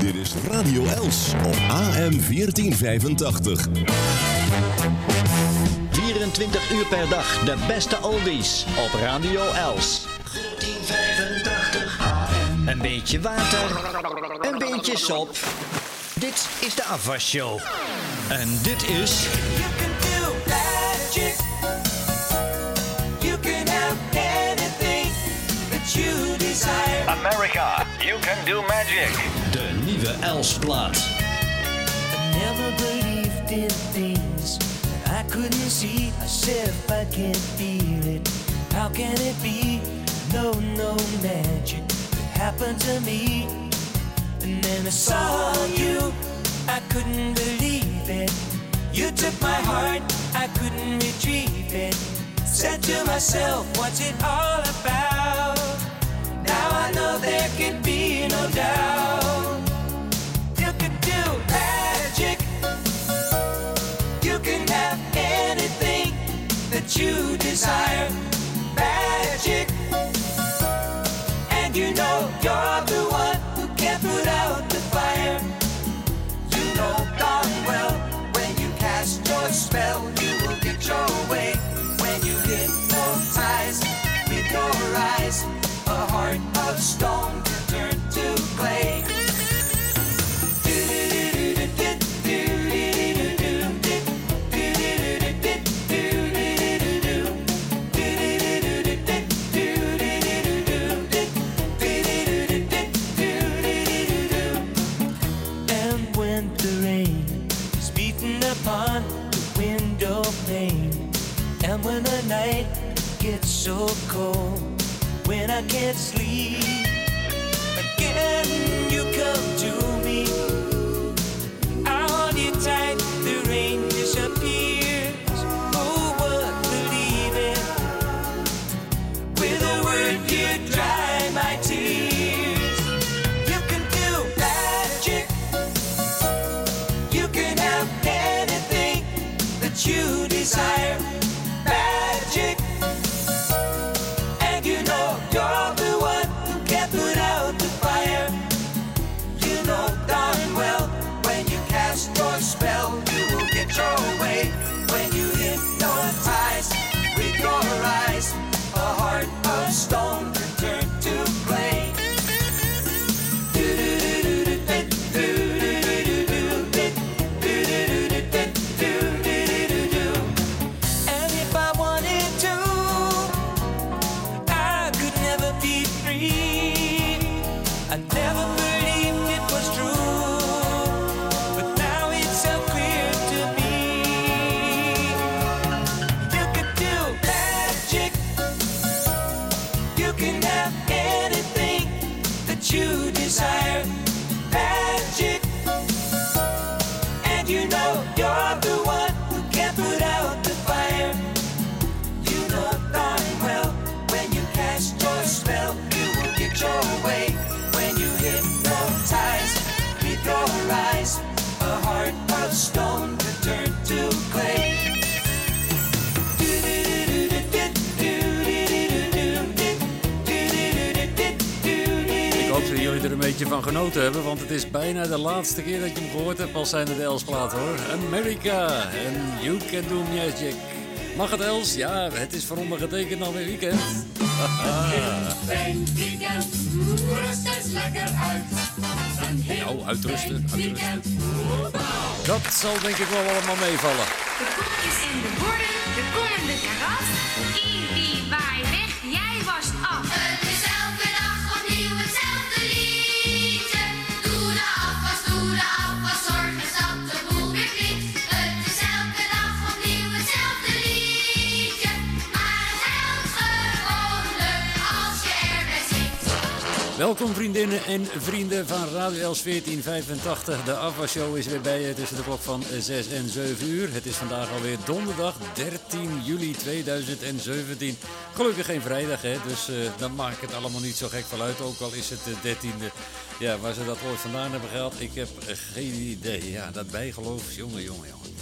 Dit is Radio Els op AM 1485. 24 uur per dag de beste oldies op Radio Els. 1485 AM. Een beetje water, een beetje sop. Dit is de afwasshow. En dit is... America, you can do magic. De nieuwe Els-plaat. I never believed in things I couldn't see. I said if I can't feel it, how can it be? No, no magic could happen to me. And then I saw you, I couldn't believe it. You took my heart, I couldn't retrieve it. Said to myself, what's it all about? You can do magic You can have anything that you desire. Magic. And you know you're the one who can put out the fire. You know darn well when you cast your spell, you will get your way. Heart of stone can turn to clay. And when the rain is beating upon the window pane, and when the night gets so cold, I can't sleep, beetje van genoten hebben, want het is bijna de laatste keer dat je hem gehoord hebt als zijn de Elsplaat hoor. America en You Can Do Magic. Mag het Els? Ja, het is voor ondergetekend alweer weekend. Fijn weekend, rust eens lekker uit. Nou, uitrusten, uitrusten. Dat zal denk ik wel allemaal meevallen. De kopjes en de borden, de kom en de karat. Welkom vriendinnen en vrienden van Radio Els 1485. De afwasshow is weer bij je tussen de klok van 6 en 7 uur. Het is vandaag alweer donderdag 13 juli 2017. Gelukkig geen vrijdag, hè? dus eh, dan maakt het allemaal niet zo gek van uit. Ook al is het de 13e. Ja, waar ze dat ooit vandaan hebben gehaald, ik heb eh, geen idee. Ja, dat bijgeloof, jongen, jongen, jongen.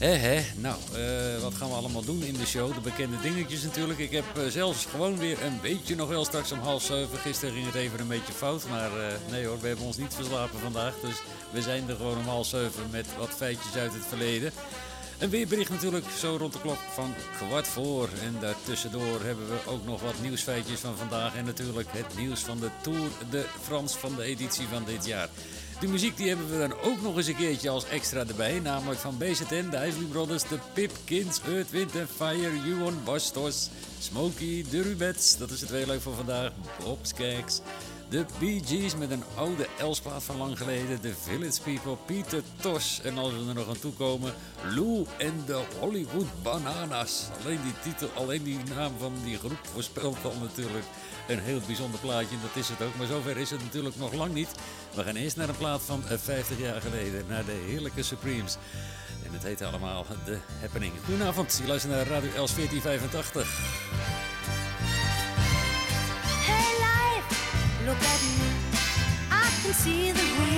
Hé, hé. Nou, eh, wat gaan we allemaal doen in de show? De bekende dingetjes natuurlijk. Ik heb eh, zelfs gewoon weer een beetje nog wel straks om half zeven. Gisteren ging het even een beetje fout. Maar eh, nee hoor, we hebben ons niet verslapen vandaag. Dus we zijn er gewoon om half zeven met wat feitjes uit het verleden. Een weerbericht natuurlijk zo rond de klok van kwart voor. En daartussendoor hebben we ook nog wat nieuwsfeitjes van vandaag. En natuurlijk het nieuws van de Tour de France van de editie van dit jaar. De muziek die hebben we dan ook nog eens een keertje als extra erbij. Namelijk van BZN, de Isley Brothers, de Pipkins, Earth, Wind Fire, Yuan Bastos, Smokey, de Rubets. Dat is het weer leuk voor vandaag. Bob Skaggs. De Bee Gees met een oude Elsplaat van lang geleden. De Village People, Pieter Tosh. En als we er nog aan toe komen, Lou en de Hollywood Bananas. Alleen die titel, alleen die naam van die groep voorspelt al natuurlijk een heel bijzonder plaatje. En dat is het ook. Maar zover is het natuurlijk nog lang niet. We gaan eerst naar een plaat van eh, 50 jaar geleden. Naar de heerlijke Supremes. En het heet allemaal The Happening. Goedenavond, je luistert naar Radio Els 1485. I can see the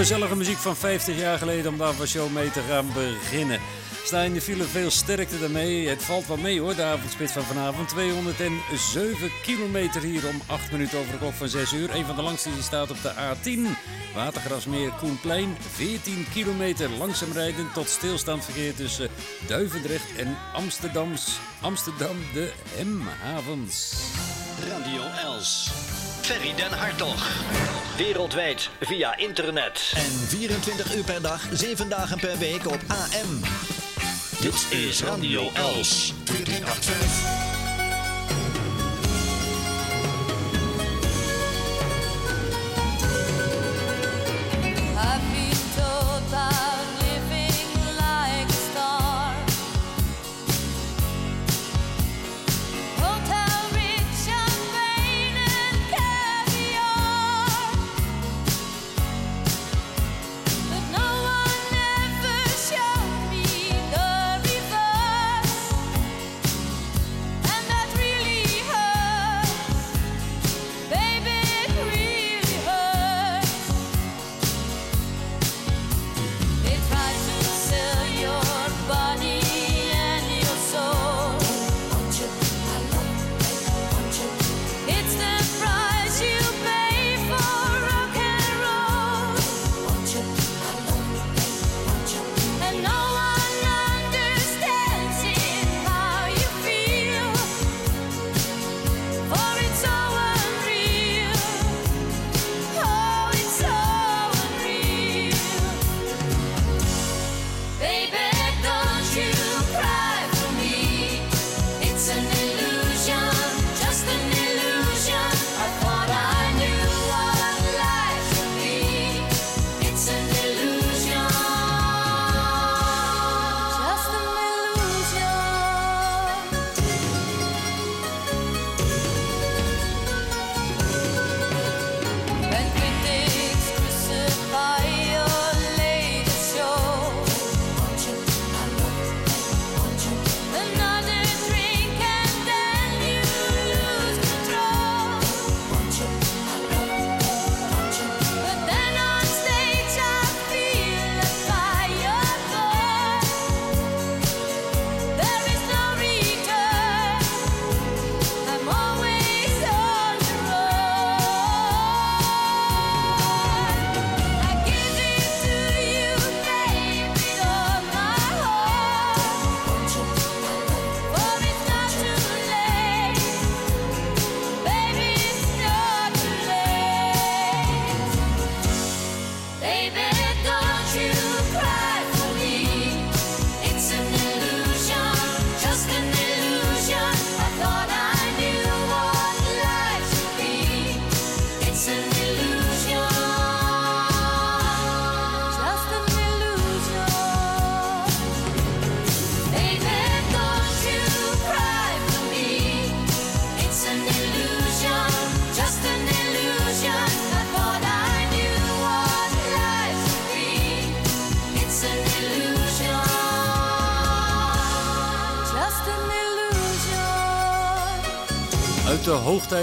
Gezellige muziek van 50 jaar geleden om daar van show mee te gaan beginnen. Sta in de file veel sterkte daarmee. Het valt wel mee hoor, de avondspits van vanavond. 207 kilometer hier om 8 minuten over de klok van 6 uur. Een van de langste die staat op de A10. Watergrasmeer Koenplein. 14 kilometer langzaam rijden tot stilstand verkeer tussen Duivendrecht en Amsterdams, Amsterdam de Hemhavens. Radio Els. Ferry den Hartog. Wereldwijd via internet. En 24 uur per dag, 7 dagen per week op AM. Dit is Radio Els. 285.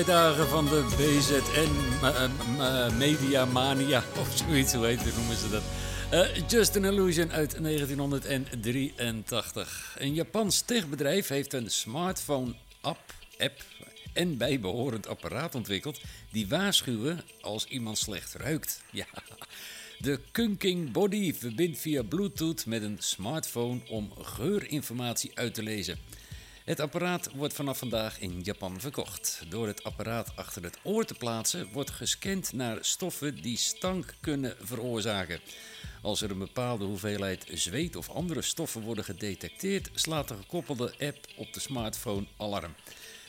De hoogtijdagen van de BZN ma- eh, Media Mania, of zoiets, hoe heet het, noemen ze dat. Eh, Just an Illusion uit 1983. Een Japans techbedrijf heeft een smartphone-app app en bijbehorend apparaat ontwikkeld die waarschuwen als iemand slecht ruikt. Ja. De Kunking Body verbindt via Bluetooth met een smartphone om geurinformatie uit te lezen. Het apparaat wordt vanaf vandaag in Japan verkocht. Door het apparaat achter het oor te plaatsen wordt gescand naar stoffen die stank kunnen veroorzaken. Als er een bepaalde hoeveelheid zweet of andere stoffen worden gedetecteerd, slaat de gekoppelde app op de smartphone alarm.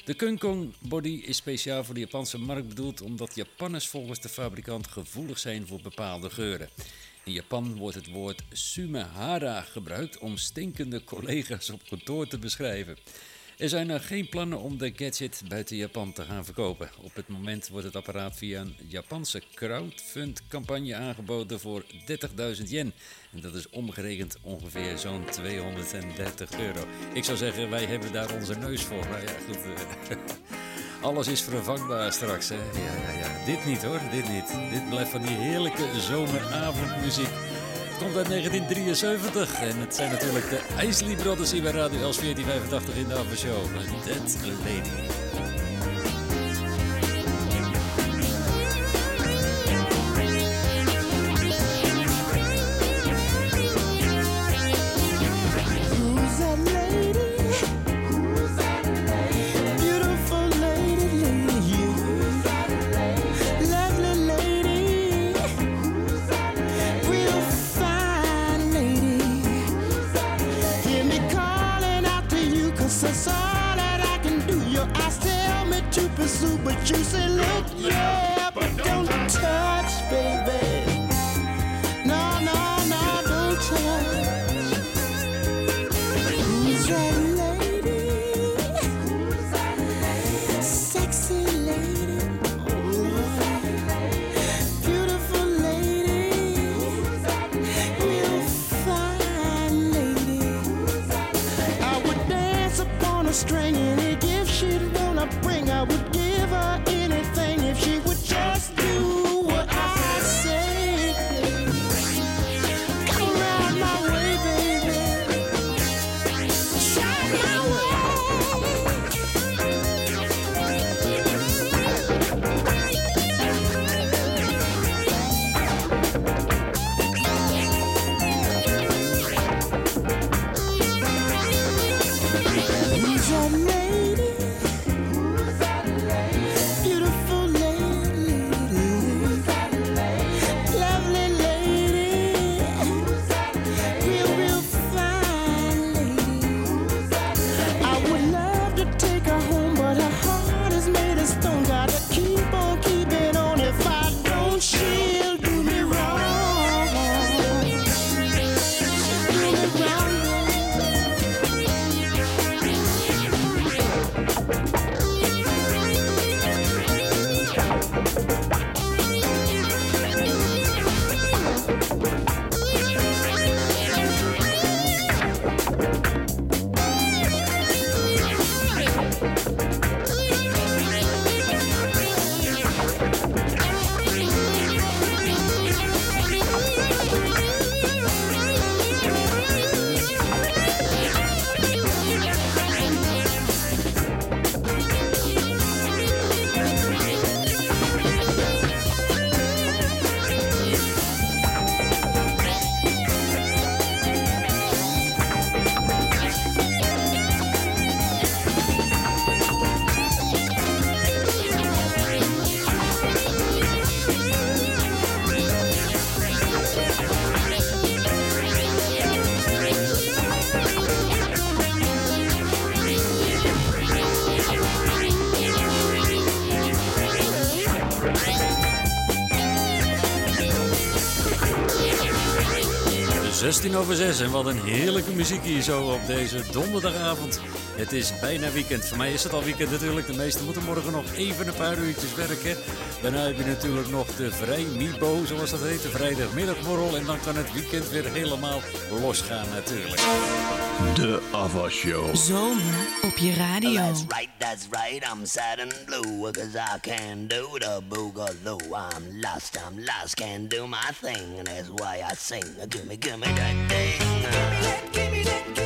De Kunkong Body is speciaal voor de Japanse markt bedoeld omdat Japanners volgens de fabrikant gevoelig zijn voor bepaalde geuren. In Japan wordt het woord sumehara gebruikt om stinkende collega's op kantoor te beschrijven. Er zijn nog geen plannen om de gadget buiten Japan te gaan verkopen. Op het moment wordt het apparaat via een Japanse crowdfund-campagne aangeboden voor 30.000 yen. En dat is omgerekend ongeveer zo'n 230 euro. Ik zou zeggen, wij hebben daar onze neus voor. Maar ja, goed. Alles is vervangbaar straks, hè? Ja, ja, ja. Dit niet hoor, dit niet. Dit blijft van die heerlijke zomeravondmuziek. Het komt uit 1973 en het zijn natuurlijk de Isley Brothers hier bij Radio Els 1485 in de Show. That Lady. 16 over 6 en wat een heerlijke muziek hier zo op deze donderdagavond. Het is bijna weekend. Voor mij is het al weekend natuurlijk. De meesten moeten morgen nog even een paar uurtjes werken. Daarna heb je natuurlijk nog de vrij Mibo, zoals dat heet, de vrijdagmiddagborrel. En dan kan het weekend weer helemaal losgaan natuurlijk. De Ava Show. Zomer op je radio. That's right, that's right. I'm sad and blue because I can't do the boogaloo. I'm lost, I'm lost, can't do my thing, and that's why I sing. Gimme, gimme that thing. I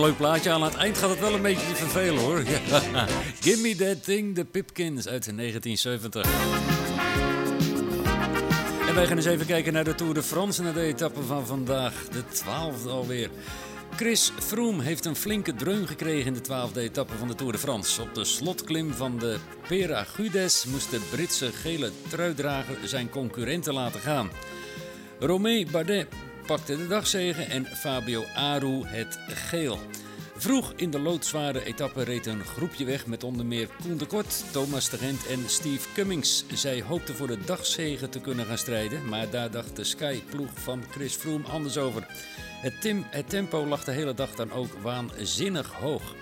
een leuk plaatje. Aan het eind gaat het wel een beetje vervelen hoor. Ja. Give me that thing, de Pipkins uit 1970. En wij gaan eens even kijken naar de Tour de France, naar de etappe van vandaag. De twaalfde alweer. Chris Froome heeft een flinke dreun gekregen in de twaalfde etappe van de Tour de France. Op de slotklim van de Peragudes moest de Britse gele truidrager zijn concurrenten laten gaan. Romé Bardet pakte de dagzegen en Fabio Aru het geel. Vroeg in de loodzware etappe reed een groepje weg met onder meer Koen de Kort, Thomas de Gent en Steve Cummings. Zij hoopten voor de dagzegen te kunnen gaan strijden, maar daar dacht de Sky-ploeg van Chris Froome anders over. Het, tempo lag de hele dag dan ook waanzinnig hoog.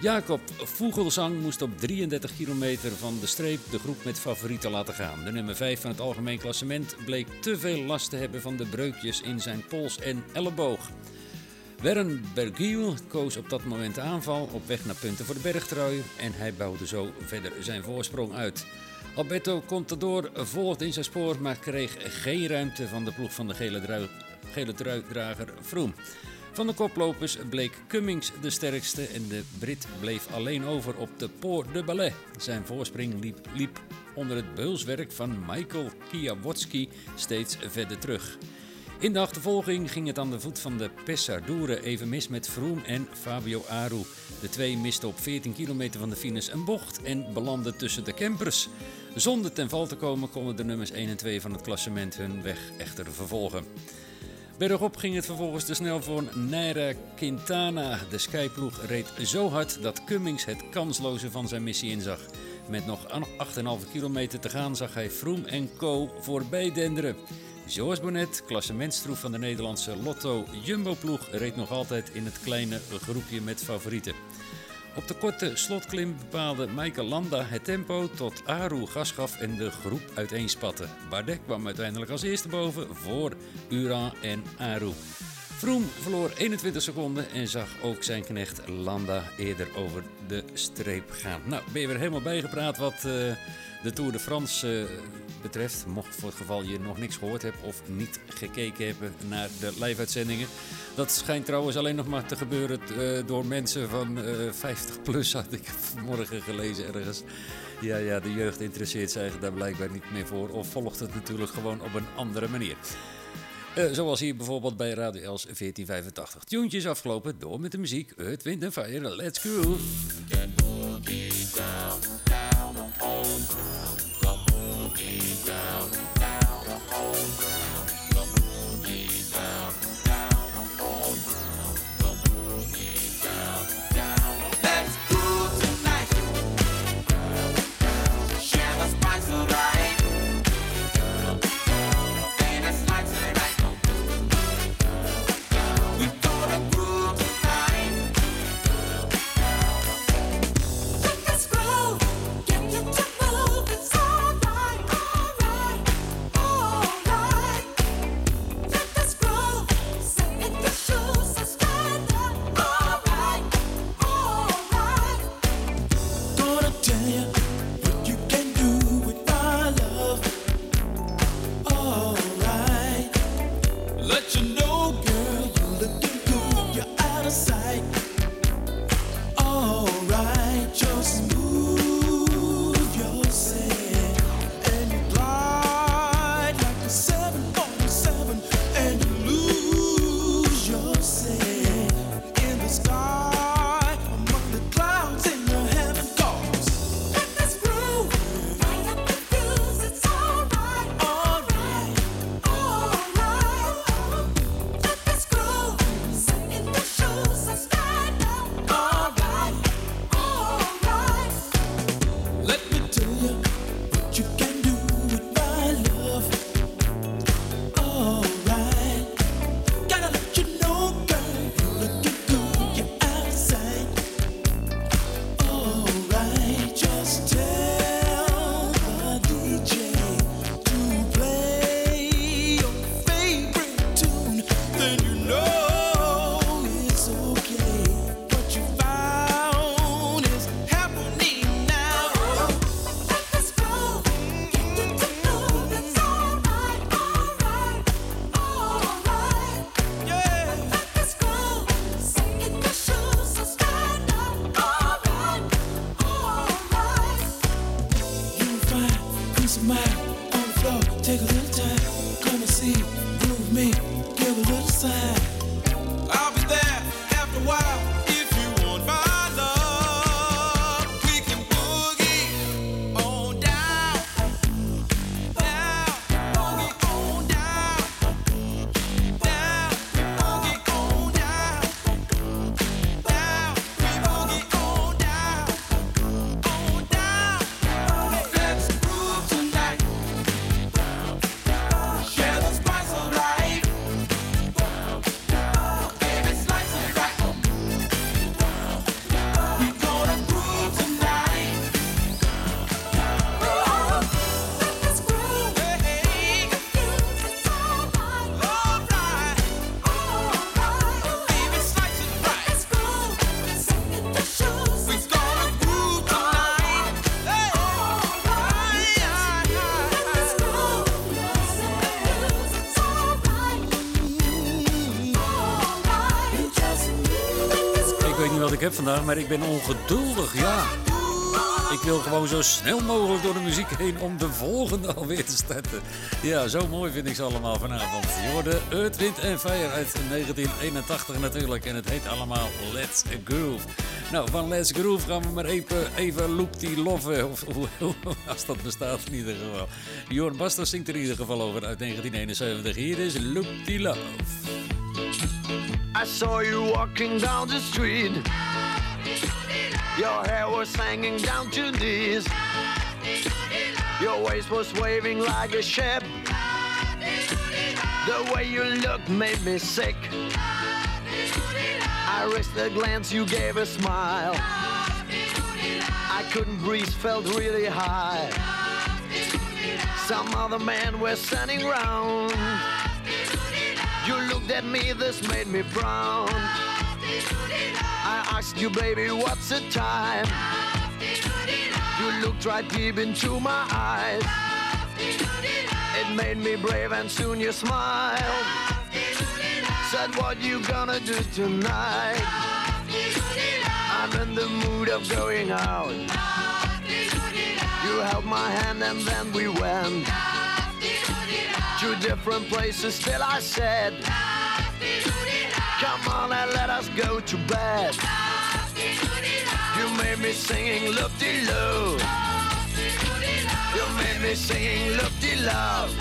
Jacob Vogelsang moest op 33 kilometer van de streep de groep met favorieten laten gaan. De nummer 5 van het algemeen klassement bleek te veel last te hebben van de breukjes in zijn pols en elleboog. Wern Bergiel koos op dat moment de aanval op weg naar punten voor de bergtrui en hij bouwde zo verder zijn voorsprong uit. Alberto Contador volgde in zijn spoor, maar kreeg geen ruimte van de ploeg van de gele, drui- gele Froome. Van de koplopers bleek Cummings de sterkste en de Brit bleef alleen over op de Port de Ballet. Zijn voorspring liep, liep onder het beulswerk van Michael Kiawotski steeds verder terug. In de achtervolging ging het aan de voet van de Pesardoure even mis met Froome en Fabio Aru. De twee misten op 14 kilometer van de finish een bocht en belanden tussen de campers. Zonder ten val te komen konden de nummers 1 en 2 van het klassement hun weg echter vervolgen. Bergop ging het vervolgens te snel voor Naira Quintana. De Skyploeg reed zo hard dat Cummings het kansloze van zijn missie inzag. Met nog 8,5 kilometer te gaan zag hij Froome en Co. voorbij denderen. George Bonnet, klassementstroef van de Nederlandse Lotto Jumbo-ploeg, reed nog altijd in het kleine groepje met favorieten. Op de korte slotklim bepaalde Michael Landa het tempo tot Aru gas gaf en de groep uiteenspatte. Bardet kwam uiteindelijk als eerste boven voor Uran en Aru. Froome verloor 21 seconden en zag ook zijn knecht Landa eerder over de streep gaan. Nou, ben je weer helemaal bijgepraat wat eh, de Tour de France eh, betreft. Mocht voor het geval je nog niks gehoord hebt of niet gekeken hebben naar de live-uitzendingen. Dat schijnt trouwens alleen nog maar te gebeuren eh, door mensen van eh, 50 plus, had ik vanmorgen gelezen ergens. Ja, ja, de jeugd interesseert zich daar blijkbaar niet meer voor. Of volgt het natuurlijk gewoon op een andere manier. Eh, zoals hier bijvoorbeeld bij Radio Els 1485. Tuentje is afgelopen, door met de muziek. Earth, Wind and Fire, let's go. Maar ik ben ongeduldig, ja. Ik wil gewoon zo snel mogelijk door de muziek heen om de volgende alweer te starten. Ja, zo mooi vind ik ze allemaal vanavond. Je hoorde Earth, Wind en Fire uit 1981 natuurlijk. En het heet allemaal Let's Groove. Nou, van Let's Groove gaan we maar even, even Loop die Love. Of hoe- hoe- als dat bestaat in ieder geval. Jorn Bastos zingt er in ieder geval over uit 1971. Hier is Loop die Love. I saw you walking down the street. Your hair was hanging down to knees. Your waist was waving like a ship. The way you looked made me sick. I risked a glance, you gave a smile. I couldn't breathe, felt really high. Some other men were standing round. You looked at me, this made me brown. Asked you, baby, what's the time? You looked right deep into my eyes. It made me brave, and soon you smiled. Said, What you gonna do tonight? I'm in the mood of going out. You held my hand and then we went to different places. Still I said, Come on and let us go to bed. You made me singing loop de loo. You made me singing loop de love.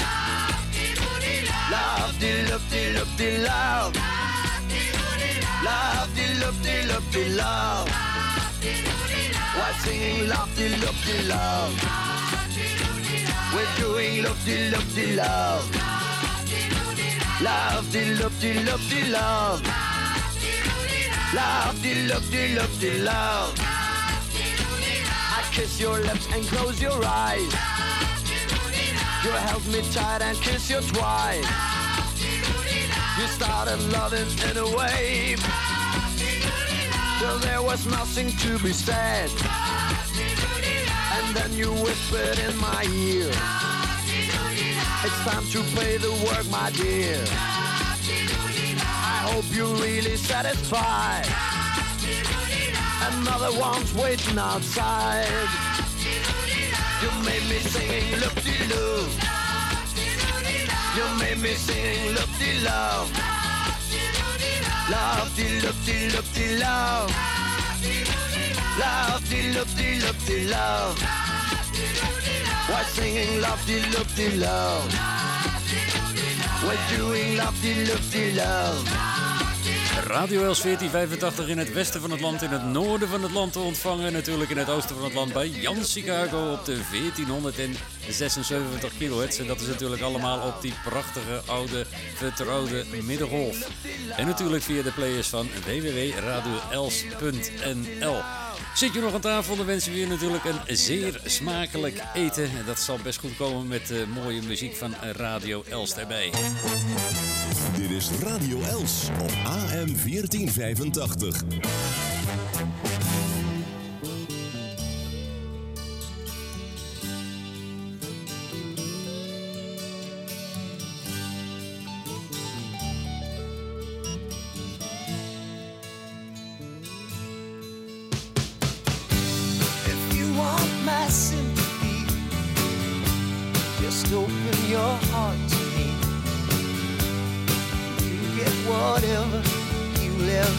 Love de loop de loop de love. Love de loop de loop de love. Why singing love de loop de love? We're doing loop de loop de love. Love de loop de loop de love. Love de loop de loop de love. I kiss your lips and close your eyes. You held me tight and kiss you twice. You started loving in a wave. Till there was nothing to be said. And then you whispered in my ear. It's time to play the work, my dear. I hope you're really satisfied. Another one's waiting outside. You made me singing loop de loo. You made me sing loop de love. Love de loop de loop de love. Love de loop de loop de love. Why singing love de loop de love? We're doing love de loop de love. Radio Els 1485 in het westen van het land, in het noorden van het land te ontvangen. Natuurlijk in het oosten van het land bij Jan Chicago op de 1476 kilohertz. En dat is natuurlijk allemaal op die prachtige, oude, vertrouwde middengolf. En natuurlijk via de players van www.radioels.nl. Zit je nog aan tafel, dan wensen we je natuurlijk een zeer smakelijk eten. En dat zal best goed komen met eh, mooie muziek van Radio Els erbij. Dit is Radio Els op AM 1485.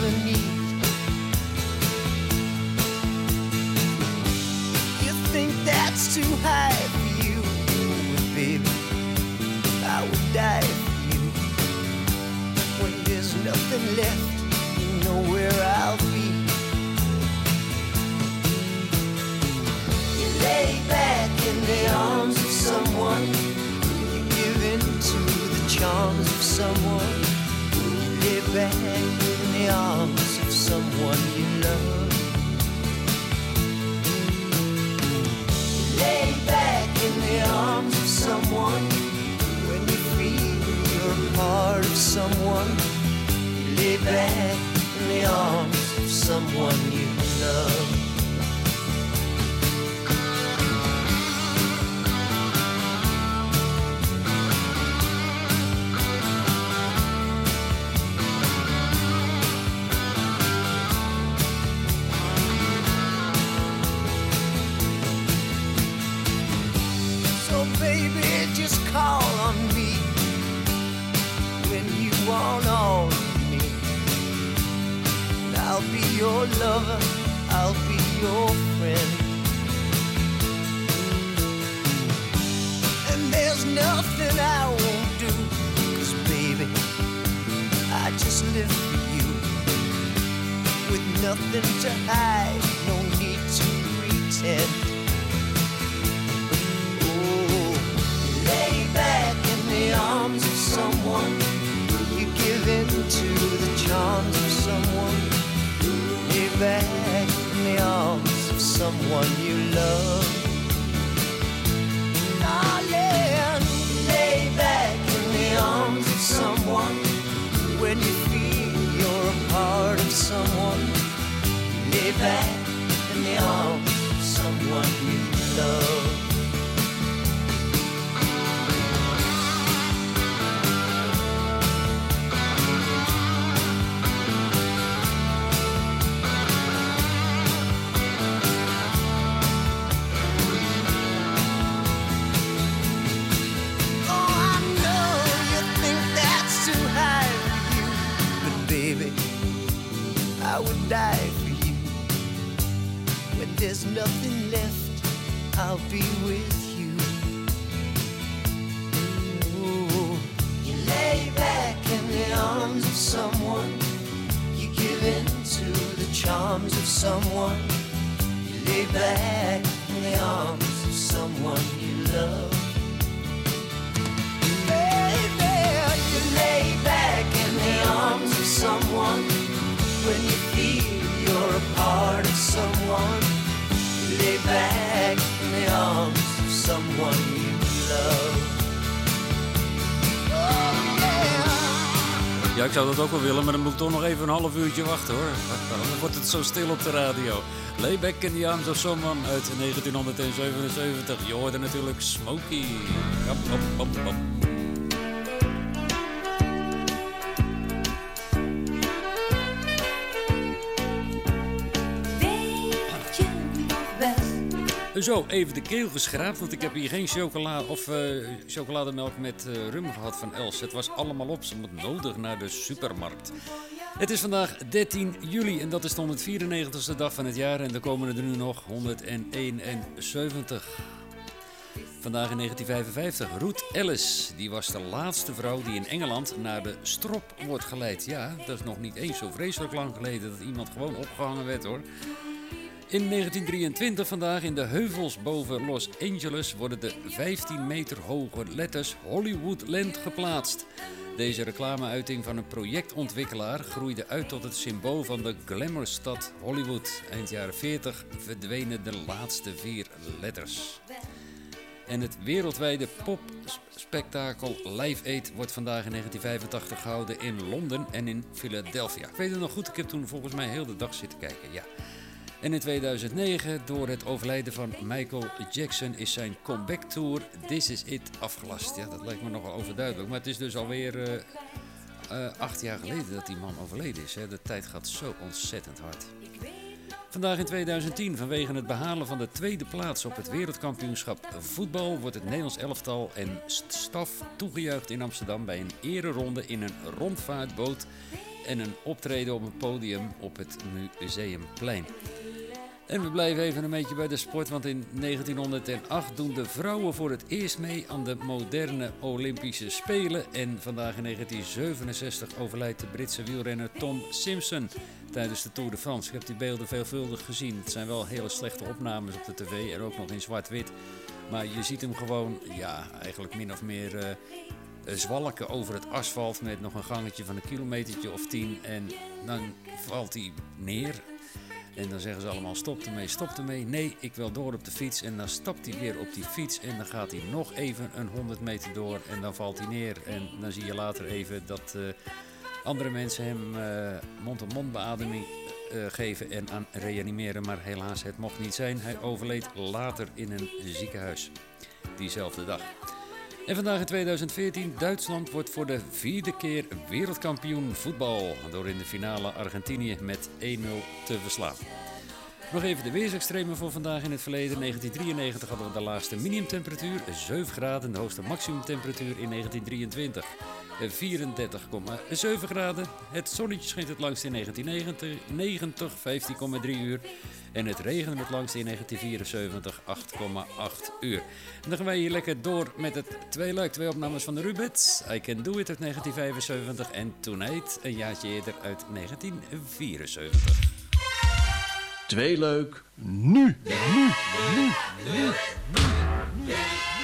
Someone. You I would die for you. When there's nothing left, you know where I'll be. You lay back in the arms of someone you love. Lay back in the arms of someone. When you feel you're part of someone. You lay back in the arms of someone you love. Zou dat ook wel willen, maar dan moet ik toch nog even een half uurtje wachten hoor. Dan wordt het zo stil op de radio. Layback in the Arms of Someone uit 1977. Je hoorde natuurlijk Smokey. Hop, hop, hop, Zo, even de keel geschraapt, want ik heb hier geen chocola of, eh, chocolademelk met eh, rum gehad van Els. Het was allemaal op, ze moet nodig naar de supermarkt. Het is vandaag 13 juli en dat is de 194ste dag van het jaar en er komen er nu nog 171. Vandaag in 1955, Ruth Ellis. Die was de laatste vrouw die in Engeland naar de strop wordt geleid. Ja, dat is nog niet eens zo vreselijk lang geleden dat iemand gewoon opgehangen werd hoor. In 1923 vandaag in de heuvels boven Los Angeles worden de 15 meter hoge letters Hollywoodland geplaatst. Deze reclameuiting van een projectontwikkelaar groeide uit tot het symbool van de glamourstad Hollywood. Eind jaren 40 verdwenen de laatste vier letters. En het wereldwijde popspektakel Live Aid wordt vandaag in 1985 gehouden in Londen en in Philadelphia. Ik weet het nog goed, ik heb toen volgens mij heel de dag zitten kijken. Ja. En in 2009, door het overlijden van Michael Jackson, is zijn comeback tour This Is It afgelast. Ja, dat lijkt me nogal overduidelijk. Maar het is dus alweer eh, acht jaar geleden dat die man overleden is. Hè. De tijd gaat zo ontzettend hard. Vandaag in 2010, vanwege het behalen van de tweede plaats op het wereldkampioenschap voetbal, wordt het Nederlands elftal en staf toegejuicht in Amsterdam bij een ereronde in een rondvaartboot en een optreden op een podium op het Museumplein. En we blijven even een beetje bij de sport, want in 1908 doen de vrouwen voor het eerst mee aan de moderne Olympische Spelen. En vandaag in 1967 overlijdt de Britse wielrenner Tom Simpson tijdens de Tour de France. Ik heb die beelden veelvuldig gezien. Het zijn wel hele slechte opnames op de tv en ook nog in zwart-wit. Maar je ziet hem gewoon, ja, eigenlijk min of meer eh, zwalken over het asfalt met nog een gangetje van een kilometertje of tien. En dan valt hij neer. En dan zeggen ze allemaal stop ermee, stop ermee. Nee, ik wil door op de fiets. En dan stapt hij weer op die fiets en dan gaat hij nog even een 100 meter door. En dan valt hij neer. En dan zie je later even dat eh, andere mensen hem eh, mond-op-mond beademing eh, geven en aan reanimeren. Maar helaas, het mocht niet zijn. Hij overleed later in een ziekenhuis. Diezelfde dag. En vandaag in 2014, Duitsland wordt voor de vierde keer wereldkampioen voetbal. Door in de finale Argentinië met 1-0 te verslaan. Nog even de weersextremen voor vandaag in het verleden. 1993 hadden we de laagste minimumtemperatuur 7 graden. De hoogste maximumtemperatuur in 1923 34,7 graden. Het zonnetje scheen het langst in 1990, 15,3 uur. En het regende het langst in 1974, 8,8 uur. Dan gaan wij hier lekker door met het twee luik, twee opnames van de Rubets. I Can Do It uit 1975 en Tonight een jaartje eerder uit 1974. Twee leuk, nu, nu, nu, nu. They can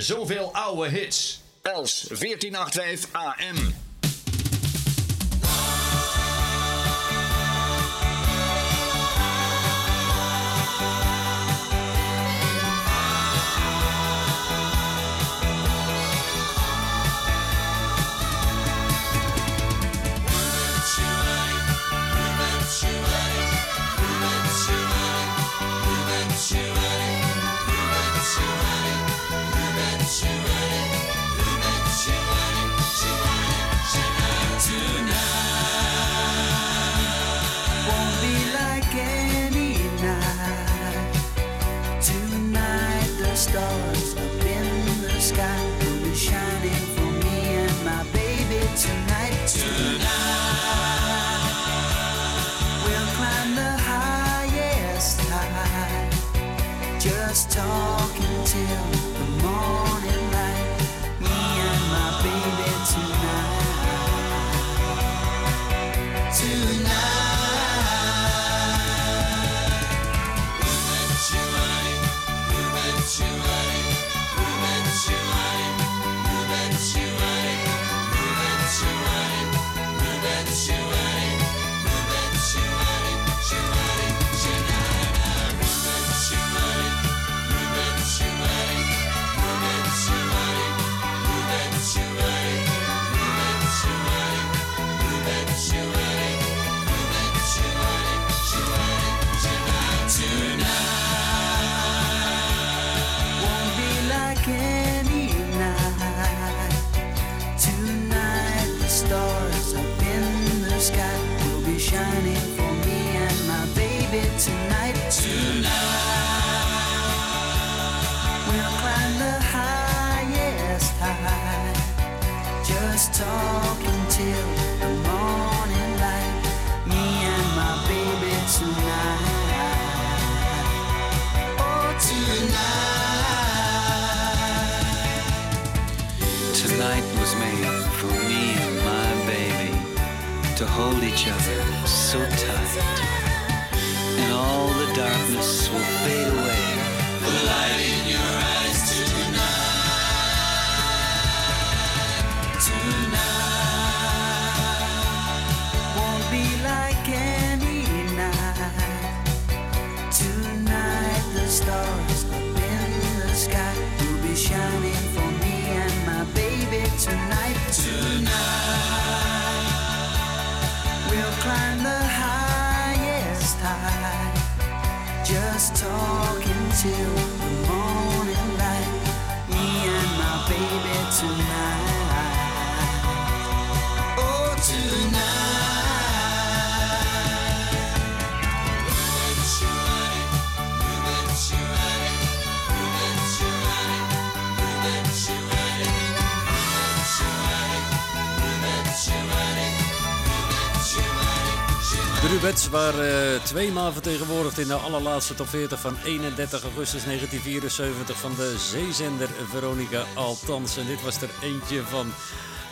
zoveel oude hits. Els 1485 AM. De Rubets waren eh, tweemaal vertegenwoordigd in de allerlaatste top 40 van 31 augustus 1974 van de zeezender Veronica Althans. En dit was er eentje van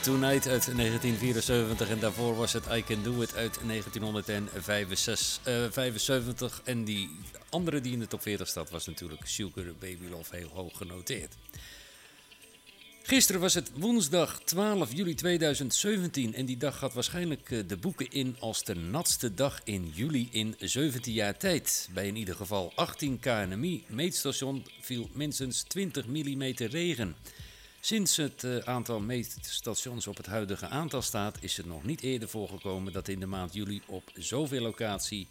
Tonight uit 1974 en daarvoor was het I Can Do It uit 1975. En die andere die in de top 40 staat was natuurlijk Sugar Baby Love heel hoog genoteerd. Gisteren was het woensdag 12 juli 2017 en die dag gaat waarschijnlijk eh, de boeken in als de natste dag in juli in 17 jaar tijd. Bij in ieder geval 18 KNMI meetstation viel minstens 20 mm regen. Sinds het eh, aantal meetstations op het huidige aantal staat, is het nog niet eerder voorgekomen dat in de maand juli op zoveel locatie,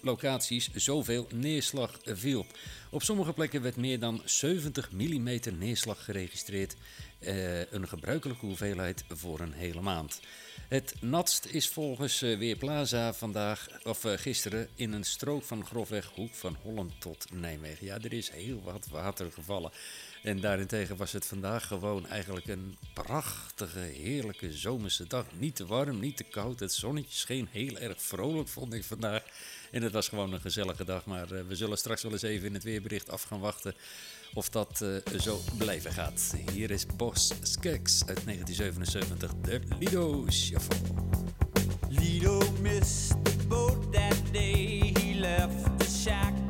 locaties zoveel neerslag viel. Op sommige plekken werd meer dan 70 mm neerslag geregistreerd, eh, een gebruikelijke hoeveelheid voor een hele maand. Het natst is volgens eh, Weerplaza vandaag, of eh, gisteren in een strook van grofweg Hoek van Holland tot Nijmegen. Ja, er is heel wat water gevallen. En daarentegen was het vandaag gewoon eigenlijk een prachtige, heerlijke zomerse dag. Niet te warm, niet te koud. Het zonnetje scheen heel erg vrolijk, vond ik vandaag. En het was gewoon een gezellige dag. Maar eh, we zullen straks wel eens even in het weerbericht af gaan wachten of dat eh, zo blijven gaat. Hier is Bos Skeks uit 1977, de Lido Shuffle. Lido missed the boat that day. He left the shack.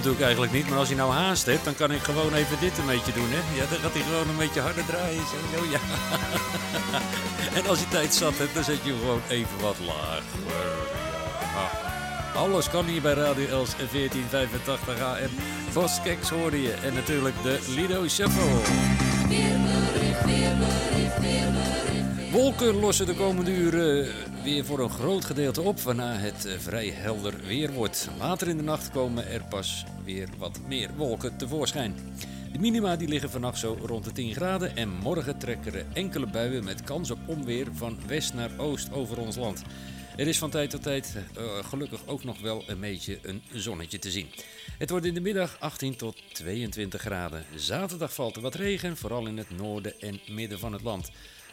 Natuurlijk eigenlijk niet, maar als je nou haast hebt, dan kan ik gewoon even dit een beetje doen, hè? Ja, dan gaat hij gewoon een beetje harder draaien. Zo, ja. En als je tijd zat hebt, dan zet je gewoon even wat lager. Alles kan hier bij Radio Els 1485 AM. Vos Keks hoorde je. En natuurlijk de Lido Shuffle. Wolken lossen de komende uren weer voor een groot gedeelte op, waarna het eh, vrij helder weer wordt. Later in de nacht komen er pas weer wat meer wolken tevoorschijn. De minima die liggen vannacht zo rond de 10 graden en morgen trekken er enkele buien met kans op onweer van west naar oost over ons land. Er is van tijd tot tijd eh, gelukkig ook nog wel een beetje een zonnetje te zien. Het wordt in de middag 18 tot 22 graden. Zaterdag valt er wat regen, vooral in het noorden en midden van het land.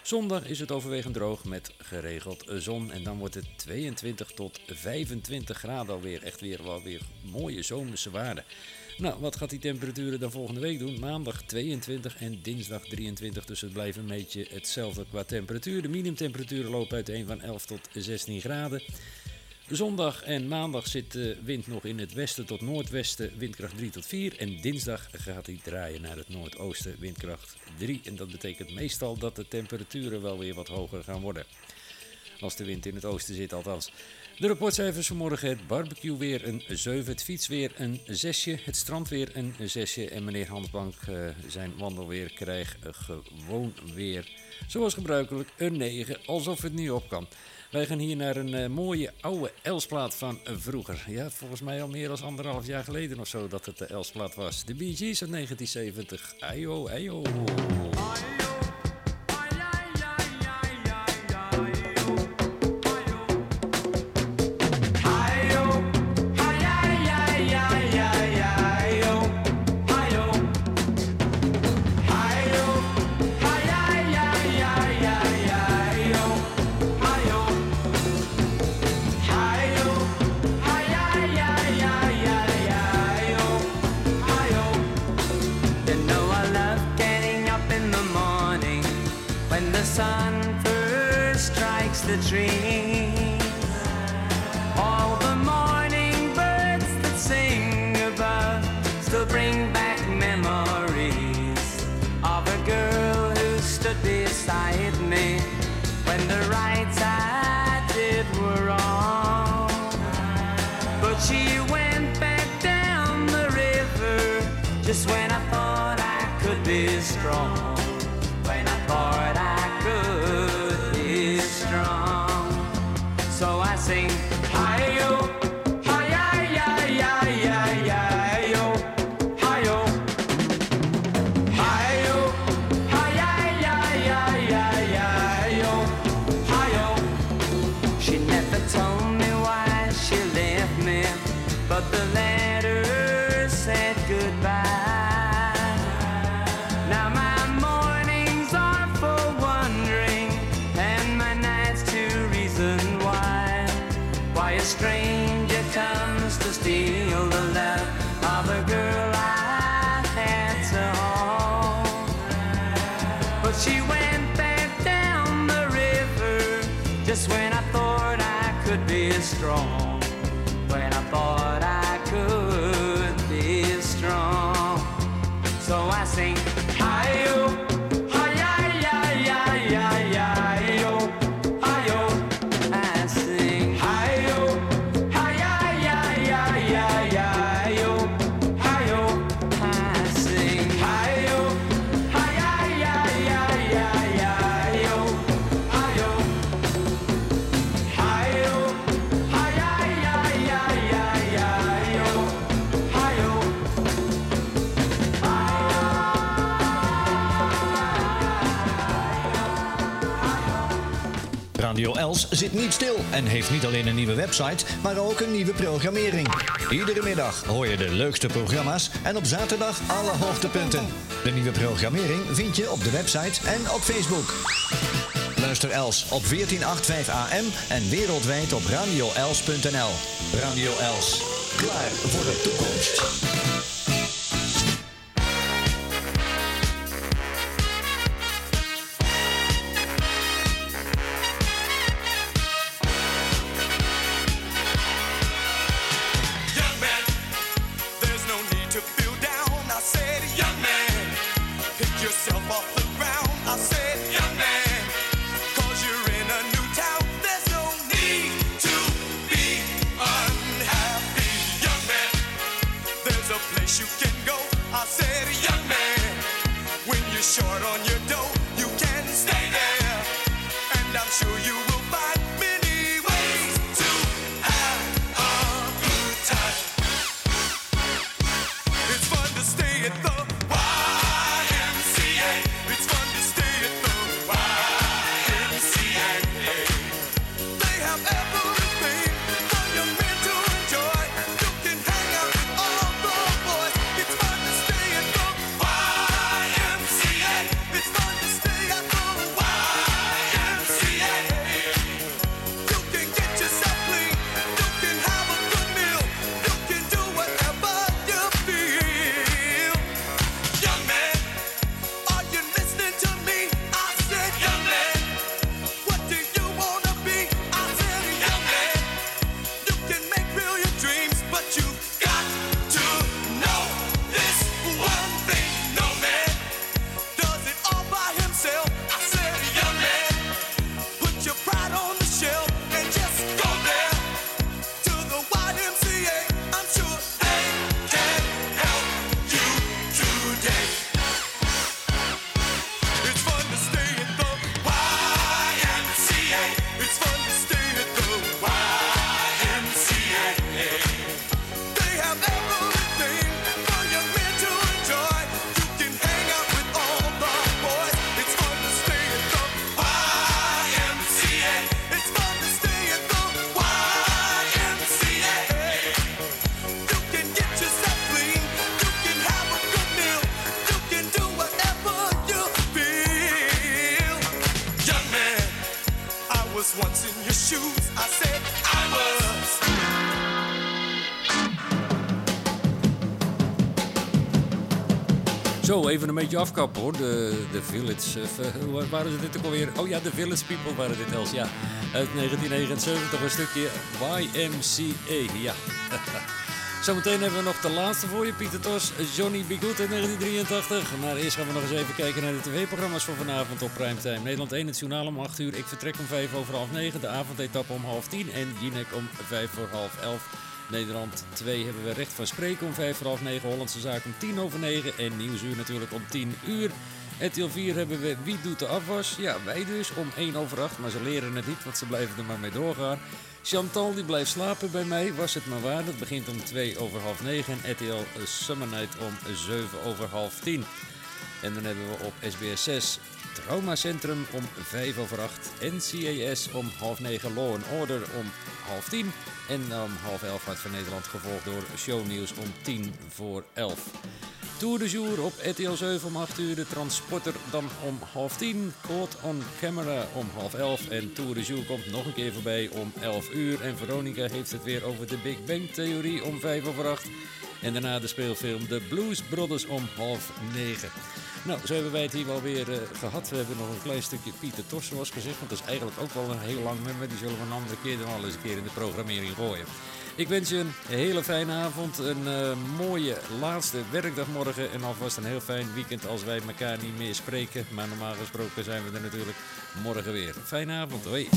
Zondag is het overwegend droog met geregeld zon en dan wordt het 22 tot 25 graden alweer. Echt weer wel weer mooie zomerse waarden. Nou, wat gaat die temperaturen dan volgende week doen? Maandag 22 en dinsdag 23, dus het blijft een beetje hetzelfde qua temperatuur. De minimumtemperaturen lopen uiteen van 11 tot 16 graden. Zondag en maandag zit de wind nog in het westen tot noordwesten, windkracht 3 tot 4. En dinsdag gaat hij draaien naar het noordoosten, windkracht 3. En dat betekent meestal dat de temperaturen wel weer wat hoger gaan worden. Als de wind in het oosten zit althans. De rapportcijfers vanmorgen, het barbecue weer een 7, het fietsweer een 6, het strandweer een 6 en meneer Hansbank eh, zijn wandelweer krijgt gewoon weer, zoals gebruikelijk, een 9, alsof het niet op kan. Wij gaan hier naar een eh, mooie oude Elsplaat van vroeger. Ja, volgens mij al meer dan anderhalf jaar geleden of zo dat het de Elsplaat was. De Bee Gees uit 1970. Ayo, ayo. Just when I thought I could be strong. Niet stil en heeft niet alleen een nieuwe website, maar ook een nieuwe programmering. Iedere middag hoor je de leukste programma's en op zaterdag alle hoogtepunten. De nieuwe programmering vind je op de website en op Facebook. Luister Els op 1485 AM en wereldwijd op radioels.nl. Radio Els, klaar voor de toekomst. Beetje afkappen hoor. De, de Village. eh, waar waren ze dit ook alweer? Oh ja, de Village People waren dit Els. Ja, uit 1979 een stukje YMCA. Ja. Zometeen hebben we nog de laatste voor je, Pieter Tos, Johnny B. Good in 1983. Maar eerst gaan we nog eens even kijken naar de tv-programma's voor vanavond op Primetime. Nederland 1, het journaal om 8 uur. Ik vertrek om 5 over half 9. De avondetappe om half 10. En Jinek om 5 voor half 11. Nederland 2 hebben we recht van spreken om 5 voor half 9. Hollandse zaak om 10 over 9. En Nieuwsuur natuurlijk om 10 uur. RTL 4 hebben we Wie doet de afwas? Ja, wij dus om 1 over 8. Maar ze leren het niet, want ze blijven er maar mee doorgaan. Chantal die blijft slapen bij mij, was het maar waar. Dat begint om 2 over half 9. En RTL Summer Night om 7 over half 10. En dan hebben we op SBS 6 Traumacentrum om 5 over 8. NCAS om half 9. Law and Order om half 10. En om half 11 Hart van Nederland gevolgd door Shownieuws om 10 voor 11. Tour de Jour op RTL 7 om 8 uur. De Transporter dan om half 10. Caught on Camera om half 11. En Tour de Jour komt nog een keer voorbij om 11 uur. En Veronica heeft het weer over de Big Bang Theorie om 5 over 8. En daarna de speelfilm The Blues Brothers om half 9. Nou, zo hebben wij het hier wel weer eh, gehad. We hebben nog een klein stukje Pieter Tos, zoals gezegd. Want dat is eigenlijk ook wel een heel lang nummer. Die zullen we een andere keer dan al eens een keer in de programmering gooien. Ik wens je een hele fijne avond, een eh, mooie laatste werkdag morgen en alvast een heel fijn weekend als wij elkaar niet meer spreken. Maar normaal gesproken zijn we er natuurlijk morgen weer. Fijne avond, hoi.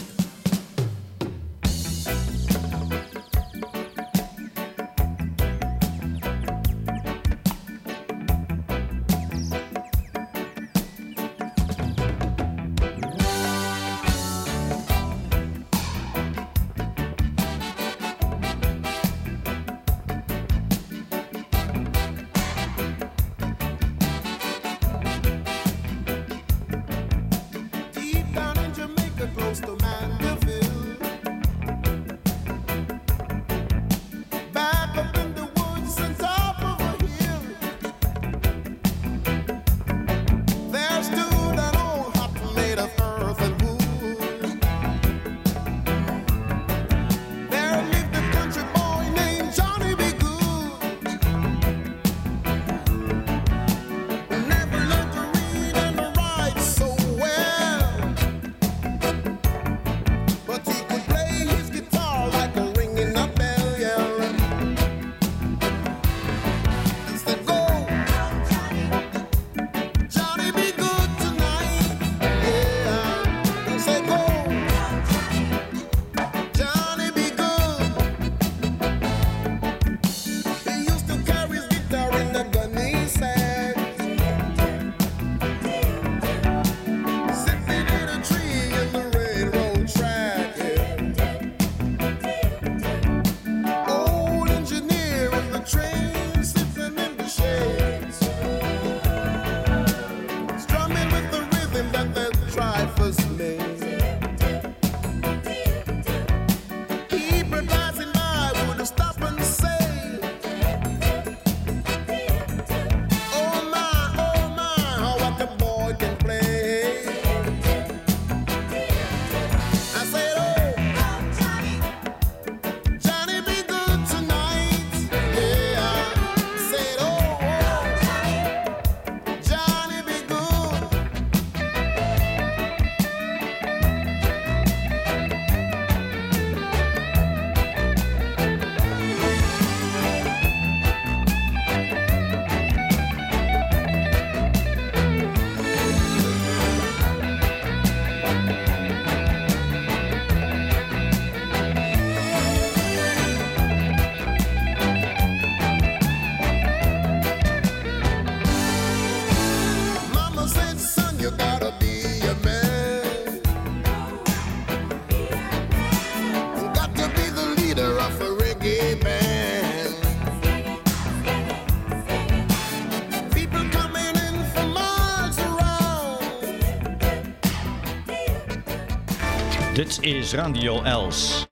Is Radio Els.